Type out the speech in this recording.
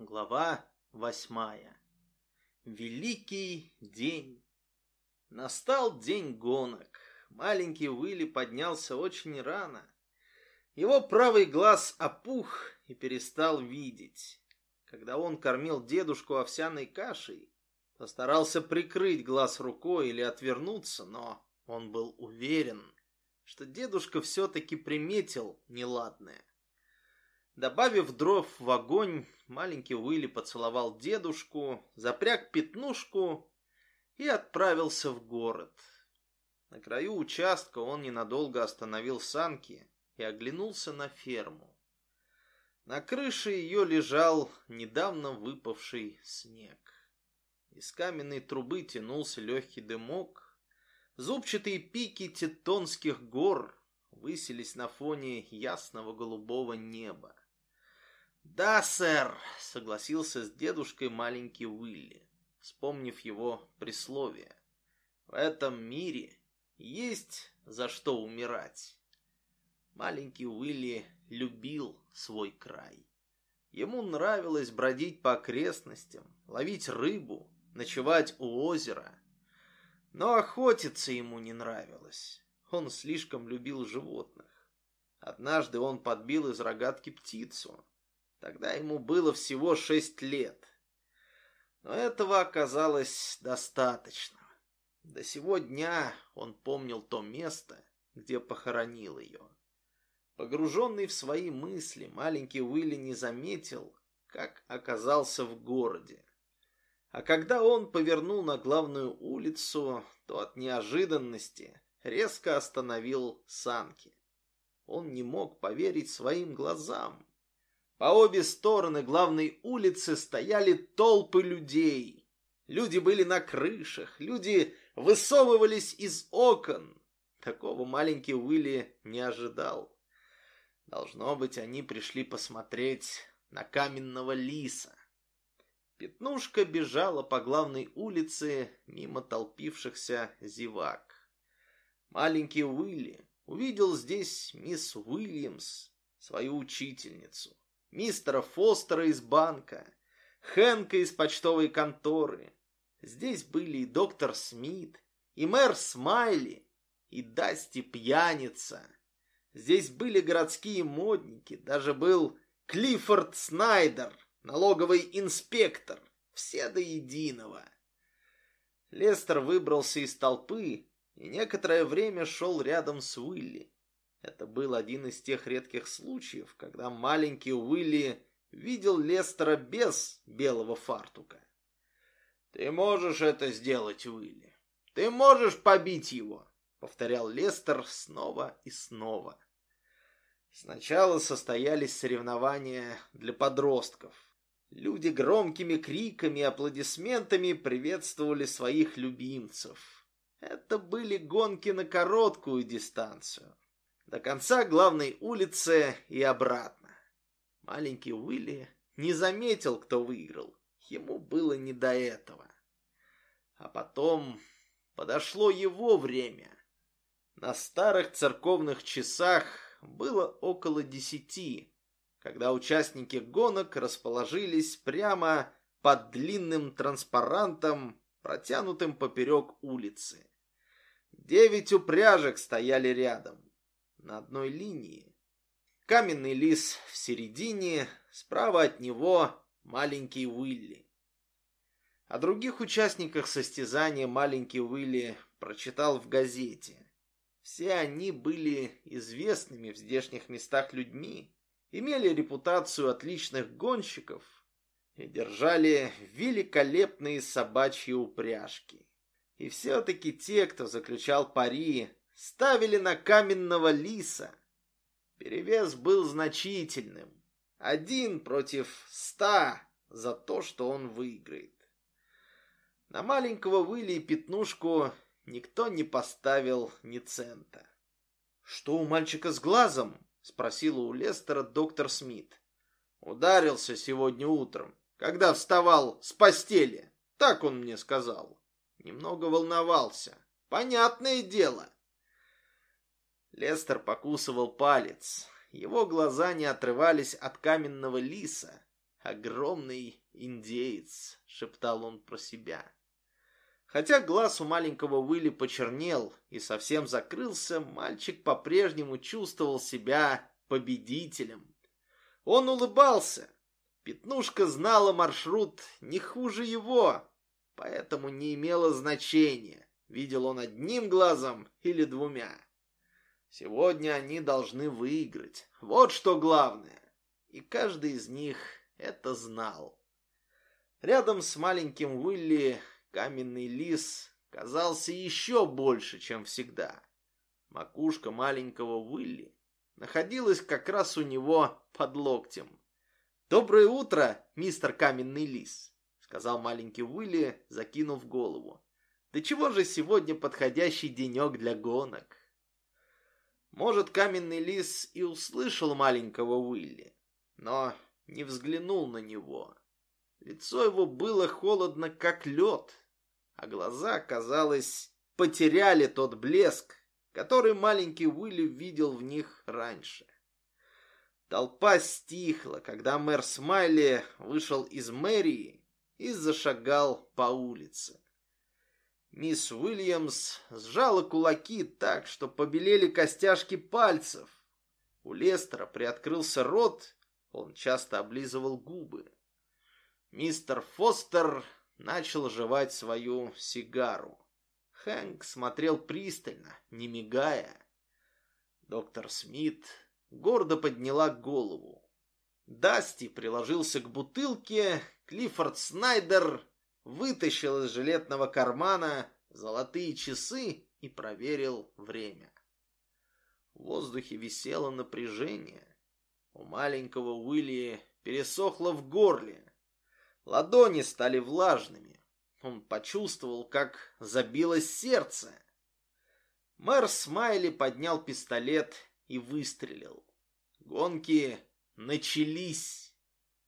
Глава восьмая. Великий день. Настал день гонок. Маленький Уилли поднялся очень рано. Его правый глаз опух и перестал видеть. Когда он кормил дедушку овсяной кашей, постарался прикрыть глаз рукой или отвернуться, но он был уверен, что дедушка все-таки приметил неладное. Добавив дров в огонь, маленький Уилли поцеловал дедушку, запряг пятнушку и отправился в город. На краю участка он ненадолго остановил санки и оглянулся на ферму. На крыше ее лежал недавно выпавший снег. Из каменной трубы тянулся легкий дымок. Зубчатые пики Тетонских гор высились на фоне ясного голубого неба. «Да, сэр», — согласился с дедушкой маленький Уилли, вспомнив его присловие. «В этом мире есть за что умирать». Маленький Уилли любил свой край. Ему нравилось бродить по окрестностям, ловить рыбу, ночевать у озера. Но охотиться ему не нравилось. Он слишком любил животных. Однажды он подбил из рогатки птицу. Тогда ему было всего шесть лет. Но этого оказалось достаточно. До сего дня он помнил то место, где похоронил ее. Погруженный в свои мысли, маленький Уилли не заметил, как оказался в городе. А когда он повернул на главную улицу, то от неожиданности резко остановил санки. Он не мог поверить своим глазам. По обе стороны главной улицы стояли толпы людей. Люди были на крышах, люди высовывались из окон. Такого маленький Уилли не ожидал. Должно быть, они пришли посмотреть на каменного лиса. Пятнушка бежала по главной улице мимо толпившихся зевак. Маленький Уилли увидел здесь мисс Уильямс, свою учительницу мистера Фостера из банка, Хэнка из почтовой конторы. Здесь были и доктор Смит, и мэр Смайли, и Дасти пьяница. Здесь были городские модники, даже был Клиффорд Снайдер, налоговый инспектор, все до единого. Лестер выбрался из толпы и некоторое время шел рядом с Уилли. Это был один из тех редких случаев, когда маленький Уилли видел Лестера без белого фартука. «Ты можешь это сделать, Уилли. Ты можешь побить его», — повторял Лестер снова и снова. Сначала состоялись соревнования для подростков. Люди громкими криками и аплодисментами приветствовали своих любимцев. Это были гонки на короткую дистанцию до конца главной улицы и обратно. Маленький Уилли не заметил, кто выиграл. Ему было не до этого. А потом подошло его время. На старых церковных часах было около десяти, когда участники гонок расположились прямо под длинным транспарантом, протянутым поперек улицы. Девять упряжек стояли рядом на одной линии. Каменный лис в середине, справа от него маленький Уилли. О других участниках состязания маленький Уилли прочитал в газете. Все они были известными в здешних местах людьми, имели репутацию отличных гонщиков и держали великолепные собачьи упряжки. И все-таки те, кто заключал пари, ставили на каменного лиса. Перевес был значительным. Один против ста за то, что он выиграет. На маленького Уилли и Пятнушку никто не поставил ни цента. «Что у мальчика с глазом?» — спросила у Лестера доктор Смит. «Ударился сегодня утром, когда вставал с постели. Так он мне сказал. Немного волновался. Понятное дело». Лестер покусывал палец. Его глаза не отрывались от каменного лиса, огромный индеец», — шептал он про себя. Хотя глаз у маленького Уилли почернел и совсем закрылся, мальчик по-прежнему чувствовал себя победителем. Он улыбался. Пятнушка знала маршрут не хуже его, поэтому не имело значения, видел он одним глазом или двумя. Сегодня они должны выиграть. Вот что главное. И каждый из них это знал. Рядом с маленьким Уилли каменный лис казался еще больше, чем всегда. Макушка маленького Уилли находилась как раз у него под локтем. «Доброе утро, мистер каменный лис», — сказал маленький Уилли, закинув голову. «Да чего же сегодня подходящий денек для гонок?» Может, каменный лис и услышал маленького Уилли, но не взглянул на него. Лицо его было холодно, как лед, а глаза, казалось, потеряли тот блеск, который маленький Уилли видел в них раньше. Толпа стихла, когда мэр Смайли вышел из мэрии и зашагал по улице. Мисс Уильямс сжала кулаки так, что побелели костяшки пальцев. У Лестера приоткрылся рот, он часто облизывал губы. Мистер Фостер начал жевать свою сигару. Хэнк смотрел пристально, не мигая. Доктор Смит гордо подняла голову. Дасти приложился к бутылке, Клиффорд Снайдер вытащил из жилетного кармана золотые часы и проверил время. В воздухе висело напряжение. У маленького Уилли пересохло в горле. Ладони стали влажными. Он почувствовал, как забилось сердце. Мэр Смайли поднял пистолет и выстрелил. Гонки начались.